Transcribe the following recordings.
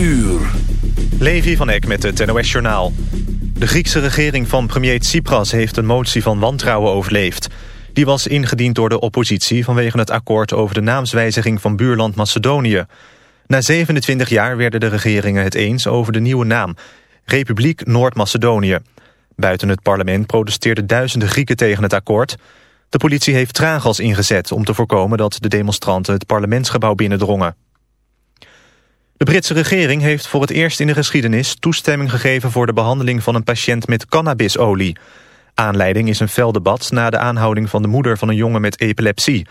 uur. Levi van Eck met het NOS-journaal. De Griekse regering van premier Tsipras heeft een motie van wantrouwen overleefd. Die was ingediend door de oppositie vanwege het akkoord over de naamswijziging van buurland Macedonië. Na 27 jaar werden de regeringen het eens over de nieuwe naam, Republiek Noord-Macedonië. Buiten het parlement protesteerden duizenden Grieken tegen het akkoord. De politie heeft traangas ingezet om te voorkomen dat de demonstranten het parlementsgebouw binnendrongen. De Britse regering heeft voor het eerst in de geschiedenis toestemming gegeven voor de behandeling van een patiënt met cannabisolie. Aanleiding is een fel debat na de aanhouding van de moeder van een jongen met epilepsie.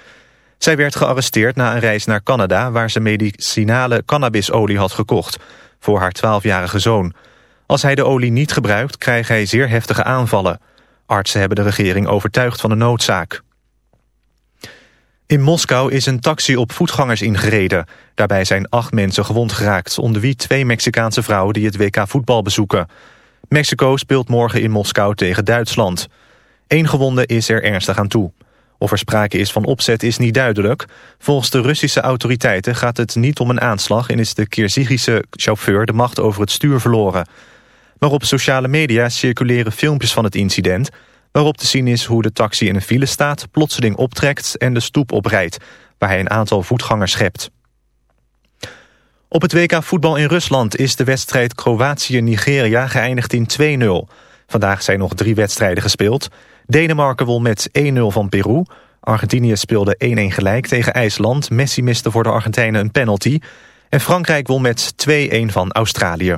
Zij werd gearresteerd na een reis naar Canada waar ze medicinale cannabisolie had gekocht voor haar 12-jarige zoon. Als hij de olie niet gebruikt krijgt hij zeer heftige aanvallen. Artsen hebben de regering overtuigd van de noodzaak. In Moskou is een taxi op voetgangers ingereden. Daarbij zijn acht mensen gewond geraakt, onder wie twee Mexicaanse vrouwen die het WK voetbal bezoeken. Mexico speelt morgen in Moskou tegen Duitsland. Eén gewonde is er ernstig aan toe. Of er sprake is van opzet is niet duidelijk. Volgens de Russische autoriteiten gaat het niet om een aanslag... en is de Kirgizische chauffeur de macht over het stuur verloren. Maar op sociale media circuleren filmpjes van het incident waarop te zien is hoe de taxi in een file staat, plotseling optrekt en de stoep oprijdt, waar hij een aantal voetgangers schept. Op het WK voetbal in Rusland is de wedstrijd Kroatië-Nigeria geëindigd in 2-0. Vandaag zijn nog drie wedstrijden gespeeld. Denemarken won met 1-0 van Peru. Argentinië speelde 1-1 gelijk tegen IJsland. Messi miste voor de Argentijnen een penalty. En Frankrijk won met 2-1 van Australië.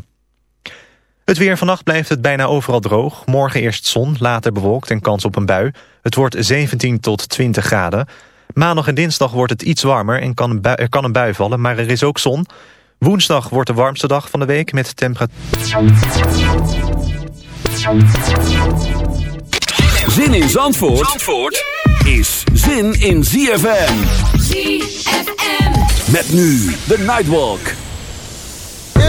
Het weer vannacht blijft het bijna overal droog. Morgen eerst zon, later bewolkt en kans op een bui. Het wordt 17 tot 20 graden. Maandag en dinsdag wordt het iets warmer en kan een bui, er kan een bui vallen, maar er is ook zon. Woensdag wordt de warmste dag van de week met temperatuur... Zin in Zandvoort, Zandvoort is zin in ZFM. ZFM. Met nu de Nightwalk.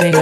Let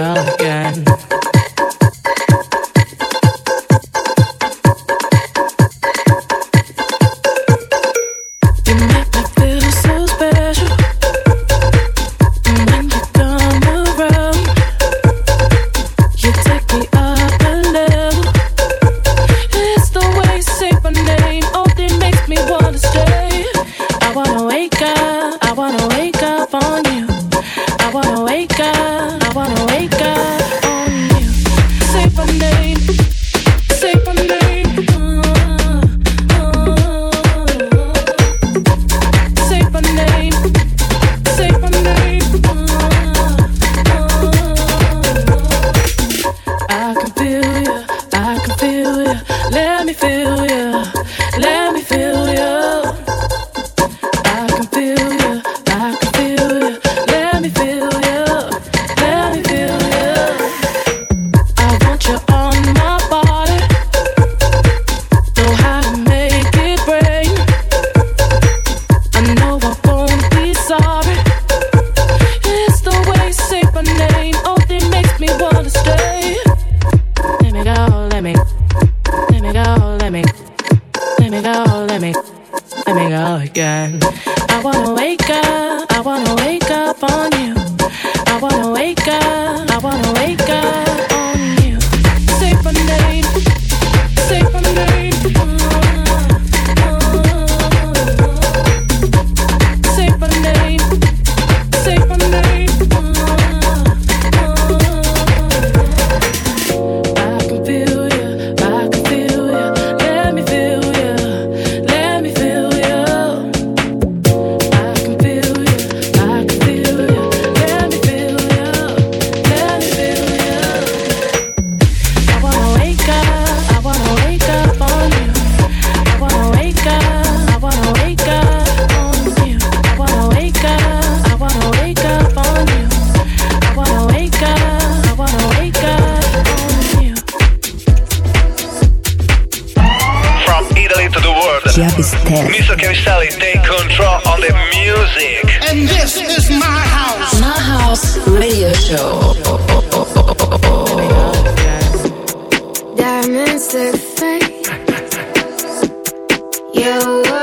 Chiavistelli. Mr. Take control of the music. And this is my house. My house radio show. Diamonds look fake. Your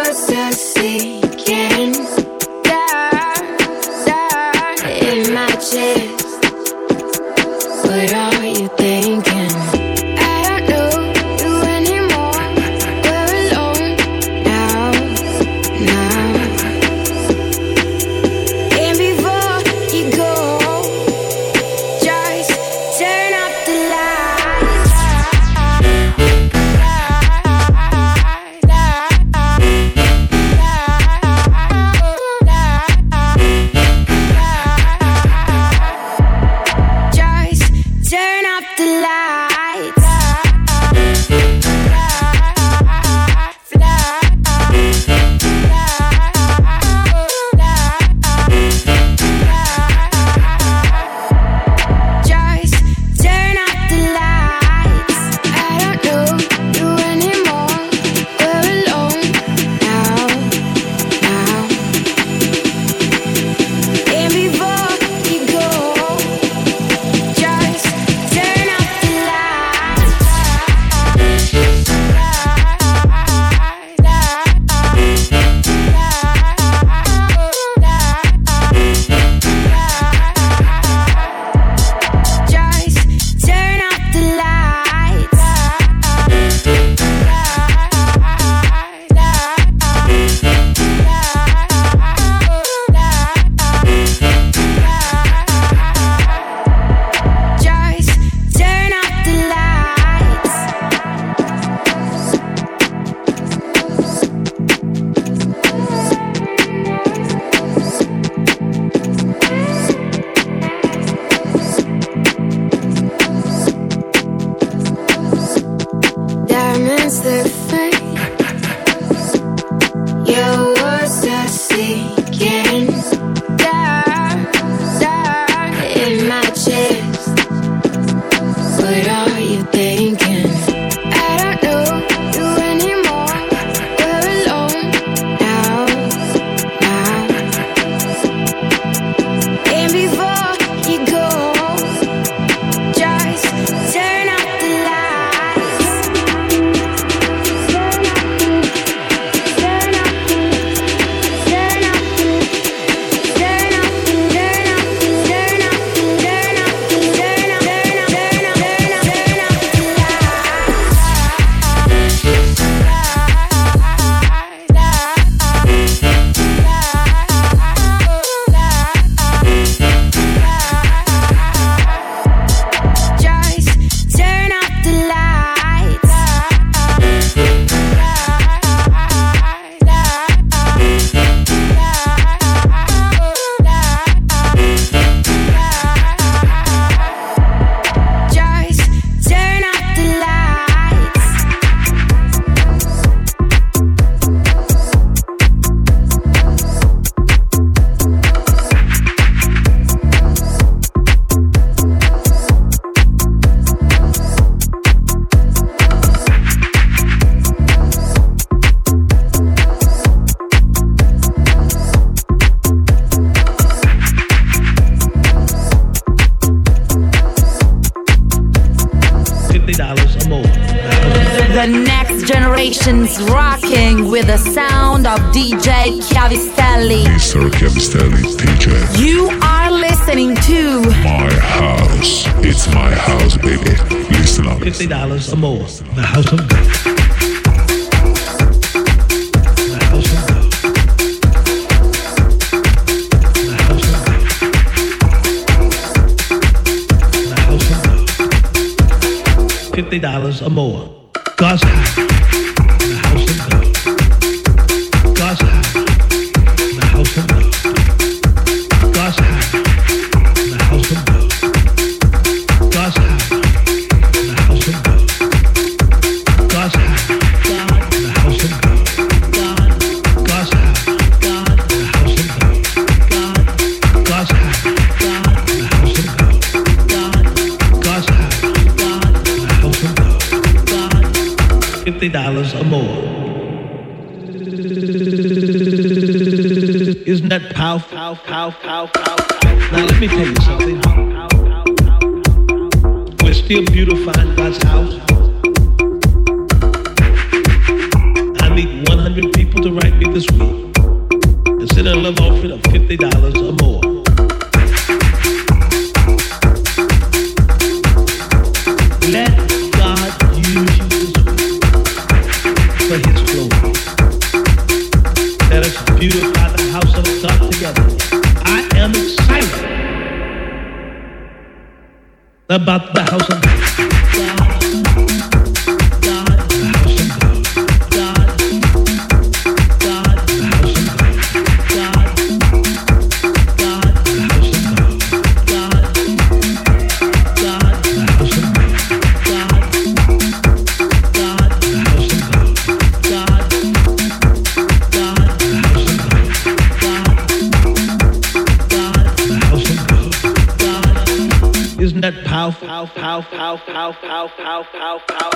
Chiavistelli. Mr. Chiavistelli, teacher. You are listening to My House. It's my house, baby. Listen up. $50 or more. The House of God. $50 or more. God's house. how, how, how, how. Now let me tell you something. We're still beautifying God's house. I need 100 people to write me this week and send a love offering of $50 or more. Let God use you for His glory. That is beautiful. about the house of au, au, au, au, au, au.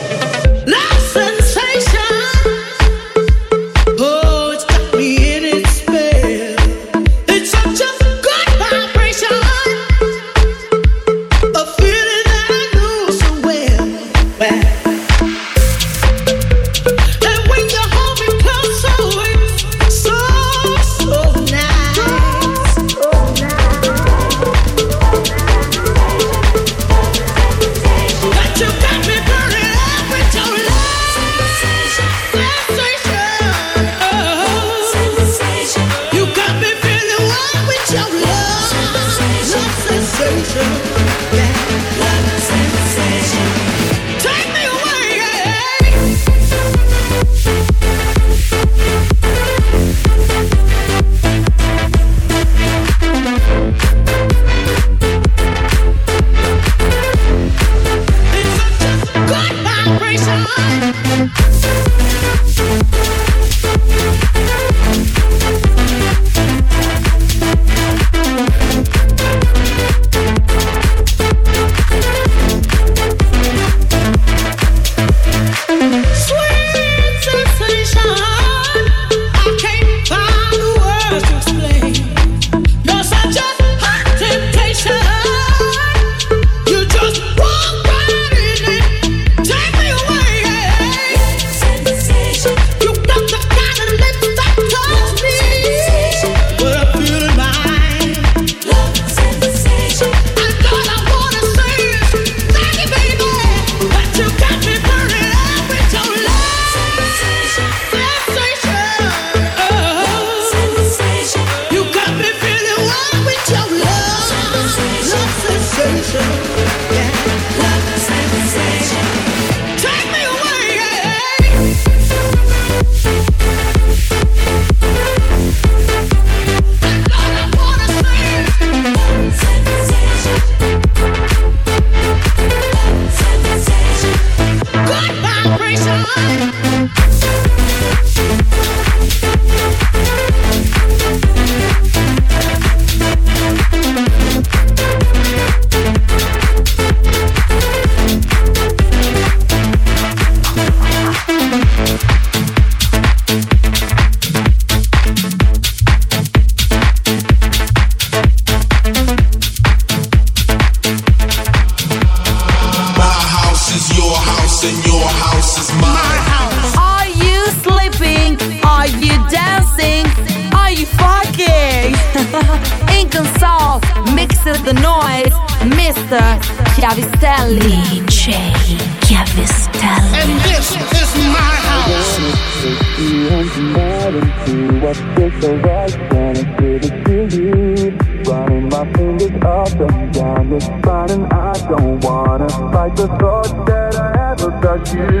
you.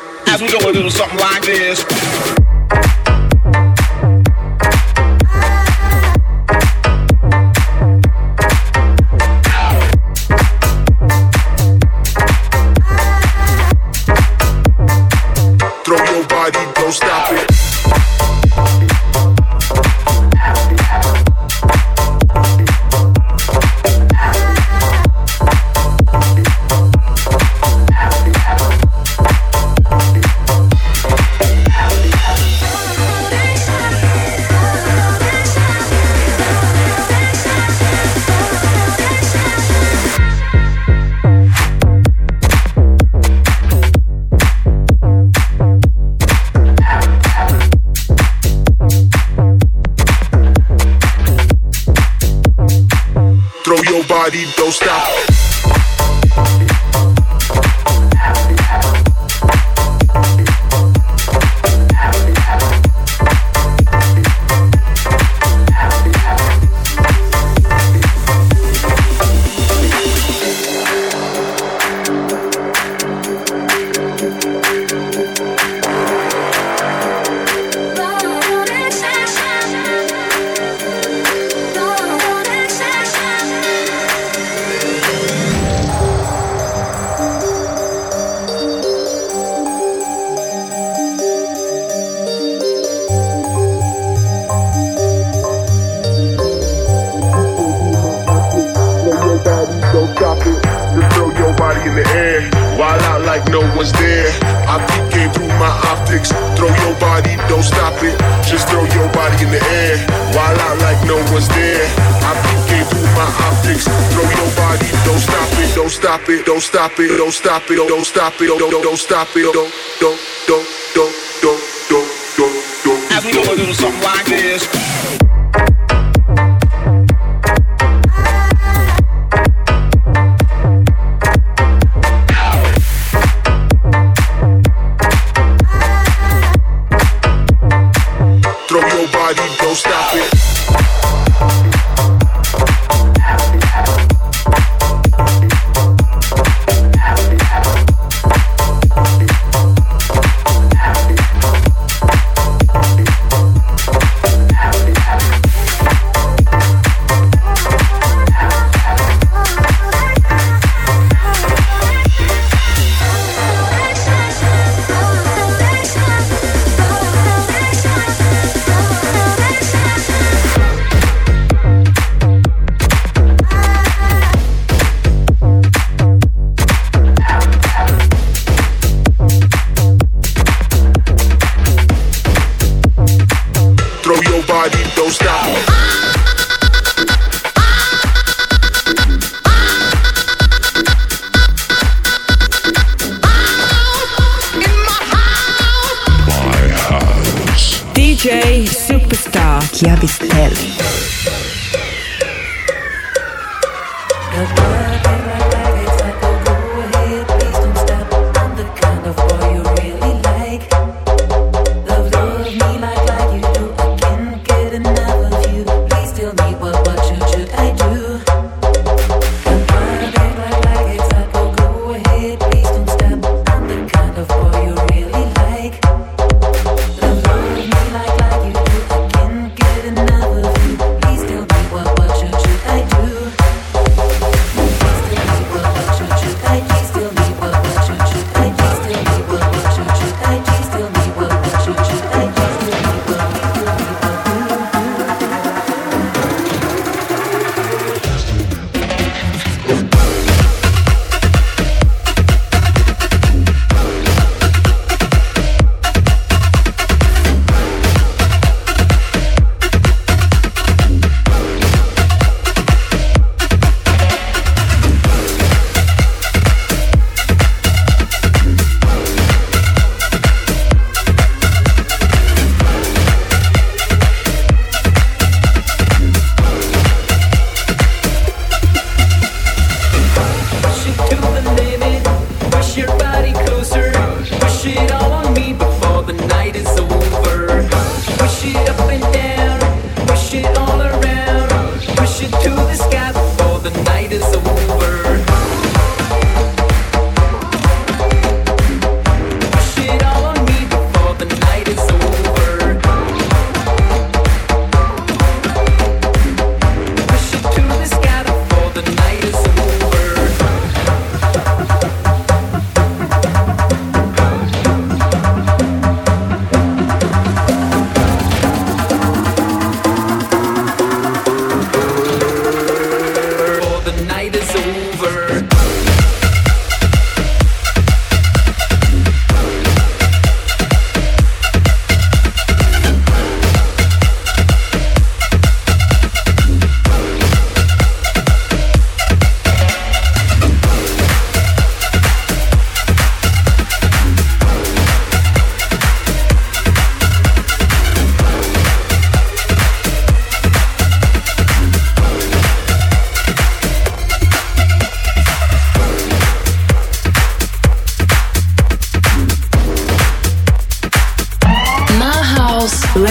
don't stop it, oh, don't stop it, oh, don't, don't, don't stop it, oh, don't.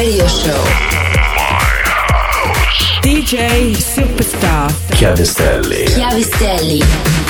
Radio Show. DJ Superstar Chiavistelli. Chiavistelli.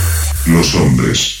Los Hombres.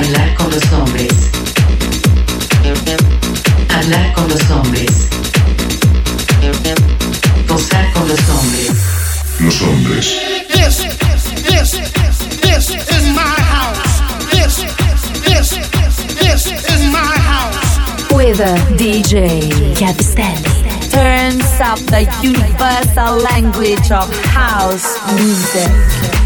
bailar con los hombres, hablar con los hombres, gozar con los hombres. Los Hombres. This, this, this is my house. This, this, this is my house. With a DJ Chiavistelli. Turns up the universal language of house music.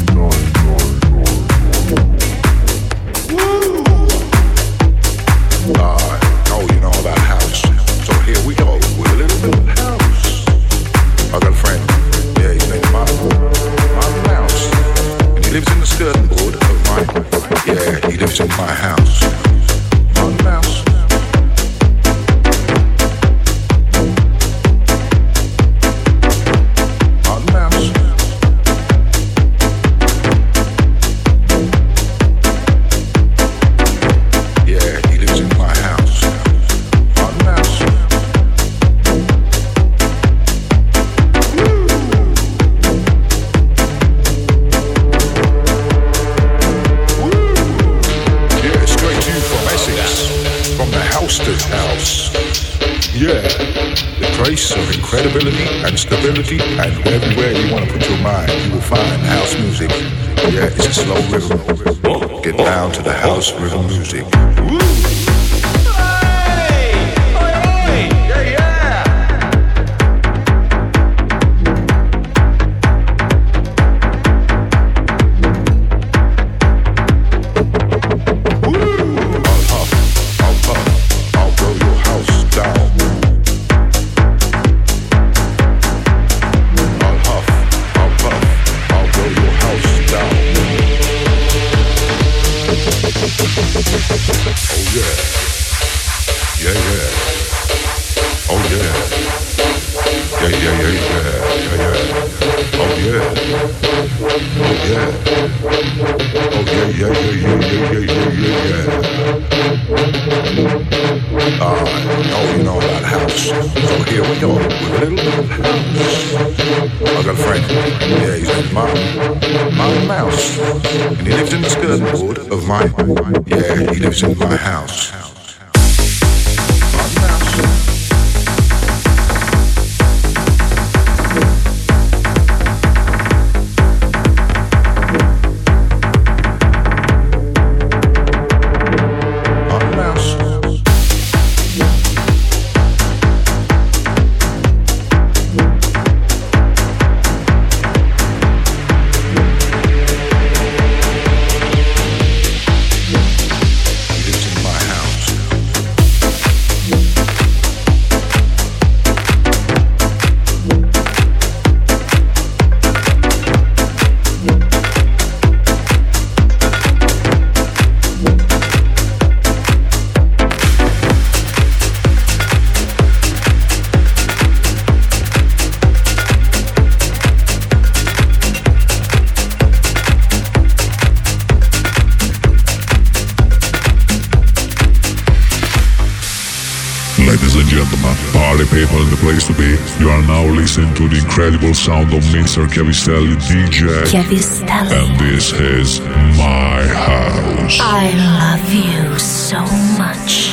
Deep gentlemen, party people in the place to be. You are now listening to the incredible sound of Mr. Chiavistelli DJ. Chiavistelli. And this is my house. I love you so much.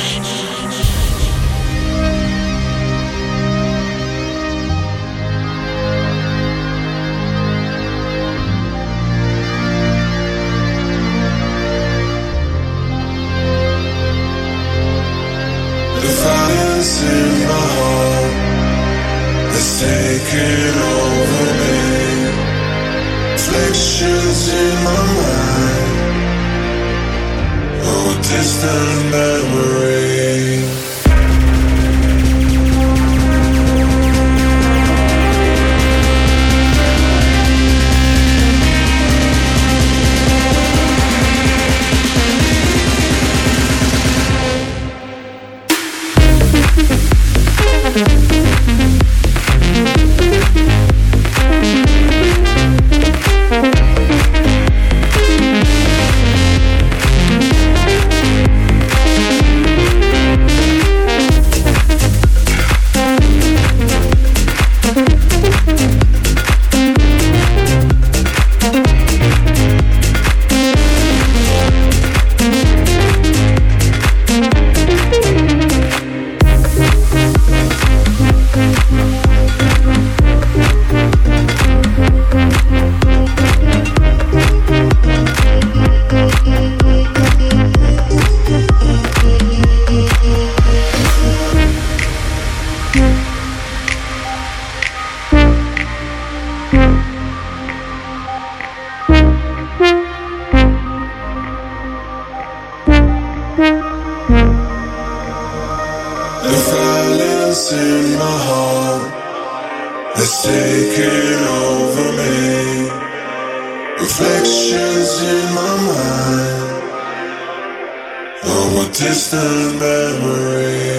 in my heart that's taking over me. Reflections in my mind of a distant memory.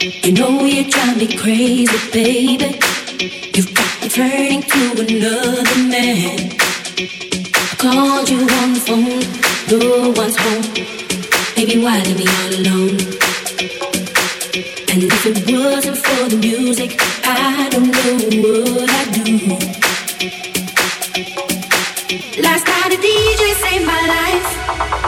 You know you drive me crazy, baby. You've got me turning to another man. I called you on the phone, no one's home. Baby, why leave me all alone? And if it wasn't for the music, I don't know what I'd do. Last night a DJ saved my life.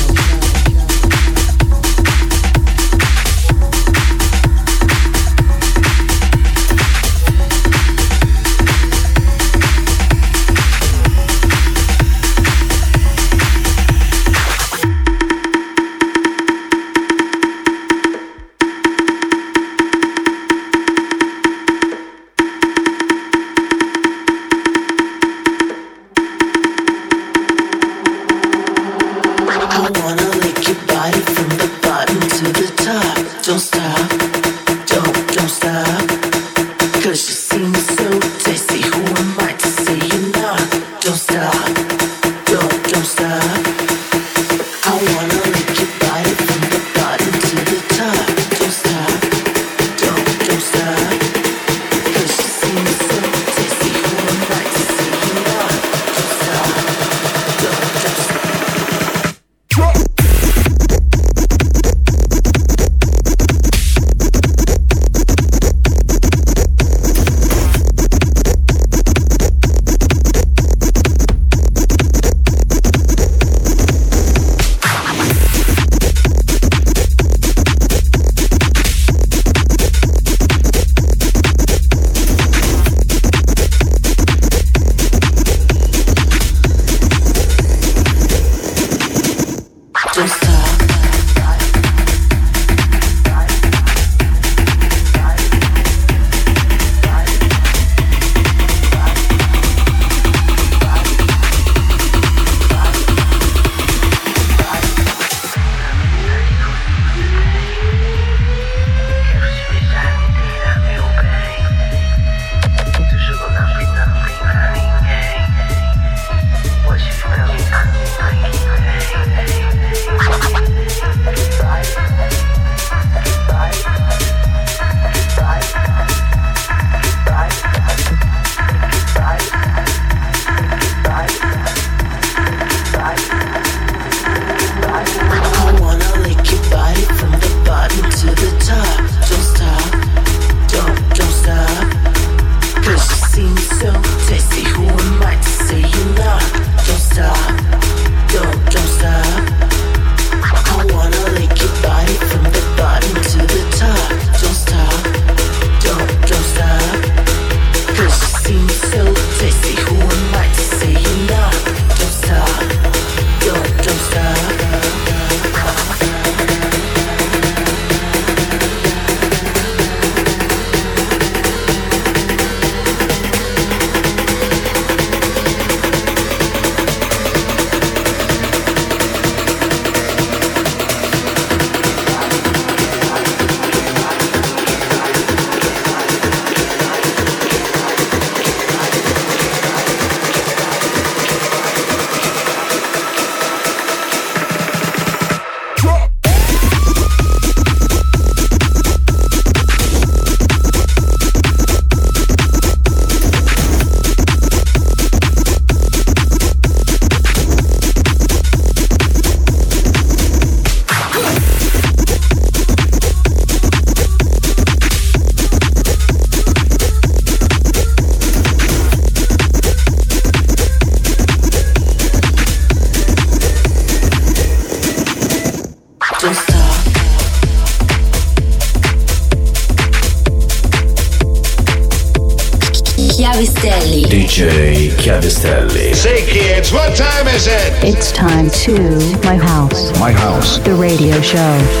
Radio Show.